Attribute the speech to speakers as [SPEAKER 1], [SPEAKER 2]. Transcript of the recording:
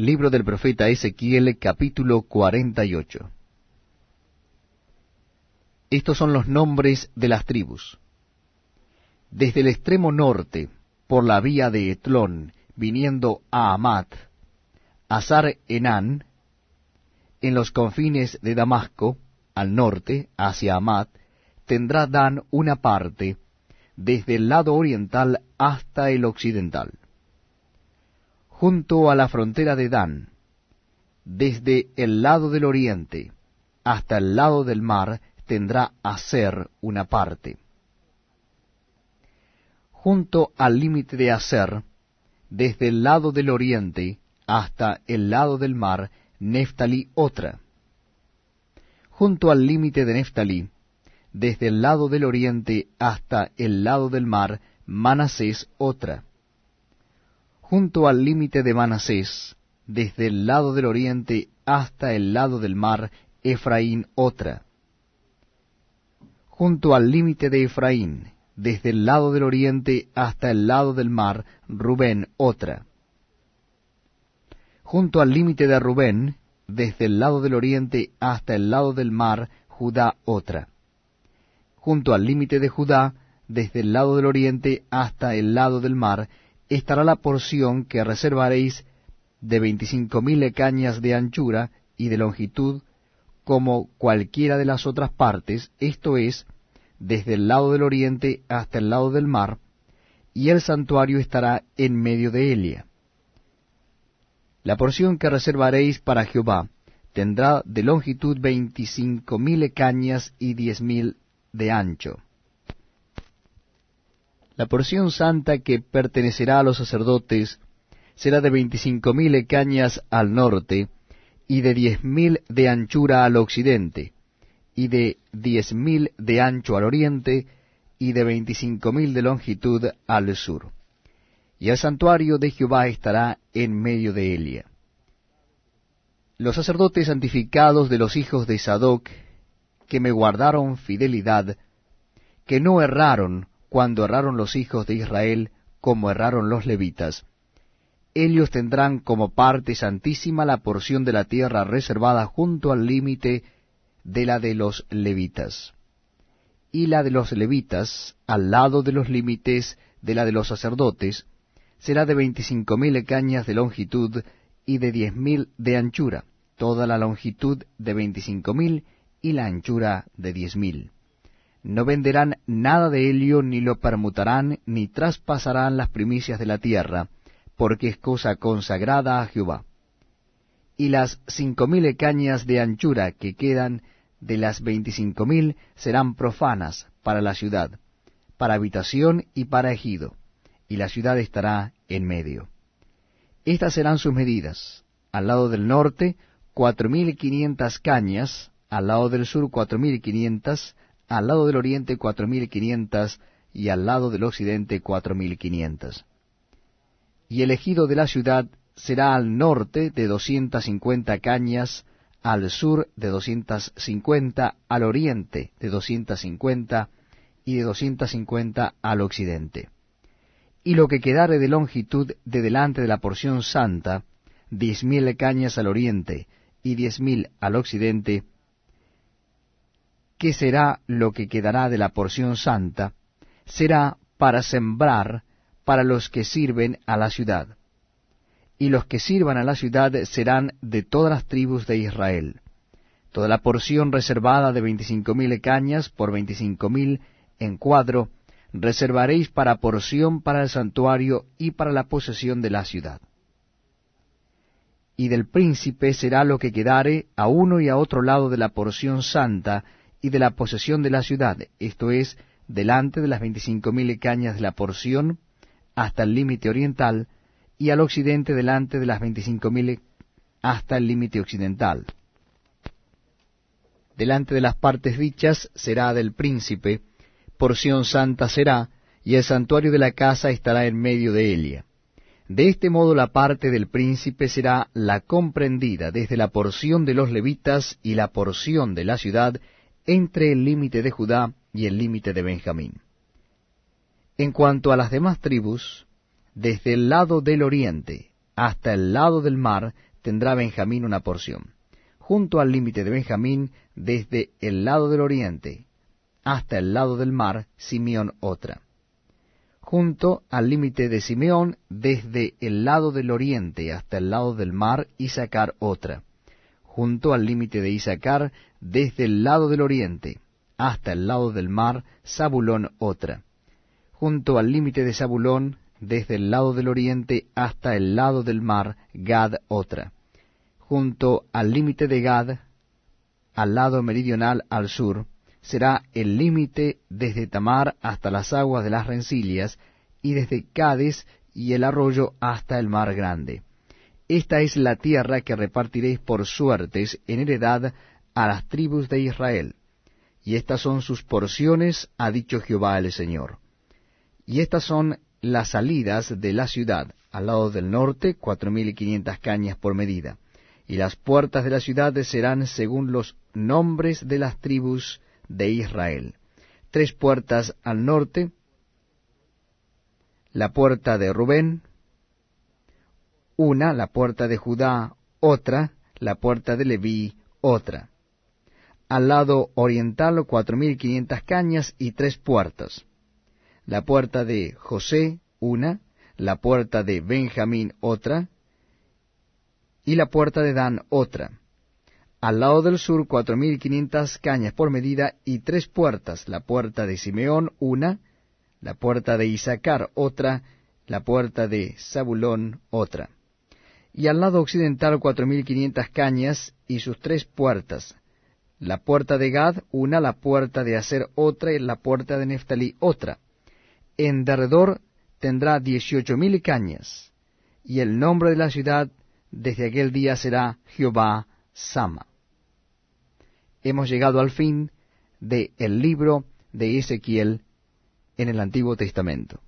[SPEAKER 1] Libro del profeta Ezequiel capítulo 48. Estos son los nombres de las tribus. Desde el extremo norte, por la vía de Etlón, viniendo a Amat, Azar Enán, en los confines de Damasco, al norte, hacia Amat, tendrá Dan una parte, desde el lado oriental hasta el occidental. Junto a la frontera de Dan, desde el lado del oriente hasta el lado del mar, tendrá Aser una parte. Junto al límite de Aser, desde el lado del oriente hasta el lado del mar, Neftalí otra. Junto al límite de Neftalí, desde el lado del oriente hasta el lado del mar, Manasés otra. Junto al límite de Manasés, desde el lado del oriente hasta el lado del mar, Efraín otra. Junto al límite de Efraín, desde el lado del oriente hasta el lado del mar, Rubén otra. Junto al límite de Rubén, desde el lado del oriente hasta el lado del mar, Judá otra junto al límite de Judá, desde el lado del oriente hasta el lado del mar, estará la porción que reservaréis de veinticinco mil cañas de anchura y de longitud, como cualquiera de las otras partes, esto es, desde el lado del oriente hasta el lado del mar, y el santuario estará en medio de Elia. La porción que reservaréis para Jehová tendrá de longitud veinticinco mil cañas y diez mil de ancho. La porción santa que pertenecerá a los sacerdotes será de veinticinco mil cañas al norte, y de diez mil de anchura al occidente, y de diez mil de ancho al oriente, y de veinticinco mil de longitud al sur. Y el santuario de Jehová estará en medio de Elia. Los sacerdotes santificados de los hijos de Sadoc que me guardaron fidelidad, que no erraron cuando erraron los hijos de Israel, como erraron los levitas. Ellos tendrán como parte santísima la porción de la tierra reservada junto al límite de la de los levitas, y la de los levitas, al lado de los límites de la de los sacerdotes, será de veinticinco mil cañas de longitud y de diez mil de anchura, toda la longitud de veinticinco mil y la anchura de diez mil. No venderán nada de helio, ni lo permutarán, ni traspasarán las primicias de la tierra, porque es cosa consagrada a Jehová. Y las cinco mil cañas de anchura que quedan de las veinticinco mil serán profanas para la ciudad, para habitación y para ejido, y la ciudad estará en medio. Estas serán sus medidas. Al lado del norte, cuatro mil quinientas cañas, al lado del sur cuatro mil quinientas, al lado del oriente cuatro mil quinientas, y al lado del occidente cuatro mil quinientas. Y el ejido de la ciudad será al norte de doscientas cincuenta cañas, al sur de doscientas cincuenta, al oriente de doscientas cincuenta, y de doscientas cincuenta al occidente. Y lo que quedare de longitud de delante de la porción santa, diez mil cañas al oriente, y diez mil al occidente, ¿qué será lo que quedará de la porción santa? Será para sembrar para los que sirven a la ciudad. Y los que sirvan a la ciudad serán de todas las tribus de Israel. Toda la porción reservada de veinticinco mil cañas por veinticinco mil en cuadro, reservaréis para porción para el santuario y para la posesión de la ciudad. Y del príncipe será lo que quedare a uno y a otro lado de la porción santa, y de la posesión de la ciudad, esto es, delante de las veinticinco mil cañas de la porción, hasta el límite oriental, y al occidente delante de las veinticinco mil hasta el límite occidental. Delante de las partes dichas será del príncipe, porción santa será, y el santuario de la casa estará en medio de ella. De este modo la parte del príncipe será la comprendida desde la porción de los levitas y la porción de la ciudad entre el límite de Judá y el límite de Benjamín. En cuanto a las demás tribus, desde el lado del oriente hasta el lado del mar tendrá Benjamín una porción. Junto al límite de Benjamín, desde el lado del oriente hasta el lado del mar, Simeón otra. Junto al límite de Simeón, desde el lado del oriente hasta el lado del mar, Isaacar otra. Junto al límite de Isaacar, desde el lado del oriente hasta el lado del mar, Zabulón otra. Junto al límite de Zabulón, desde el lado del oriente hasta el lado del mar, Gad otra. Junto al límite de Gad, al lado meridional al sur, será el límite desde Tamar hasta las aguas de las rencillas, y desde Cádiz y el arroyo hasta el mar grande. Esta es la tierra que repartiréis por suertes en heredad a las tribus de Israel. Y estas son sus porciones, ha dicho Jehová el Señor. Y estas son las salidas de la ciudad, al lado del norte, cuatro mil y quinientas cañas por medida. Y las puertas de la ciudad serán según los nombres de las tribus de Israel. Tres puertas al norte, la puerta de Rubén, una, la puerta de Judá, otra, la puerta de Leví, otra. Al lado oriental cuatro mil quinientas cañas y tres puertas. La puerta de José, una, la puerta de Benjamín, otra, y la puerta de Dan, otra al lado del sur cuatro mil quinientas cañas por medida y tres puertas, la puerta de Simeón una, la puerta de Isaacar otra, la puerta de Zabulón otra. Y al lado occidental cuatro mil quinientas cañas y sus tres puertas, la puerta de Gad una, la puerta de Aser otra y la puerta de Neftalí otra. En derredor tendrá dieciocho mil cañas, y el nombre de la ciudad desde aquel día será Jehová Sama hemos llegado al fin del el libro de Ezequiel en el Antiguo Testamento.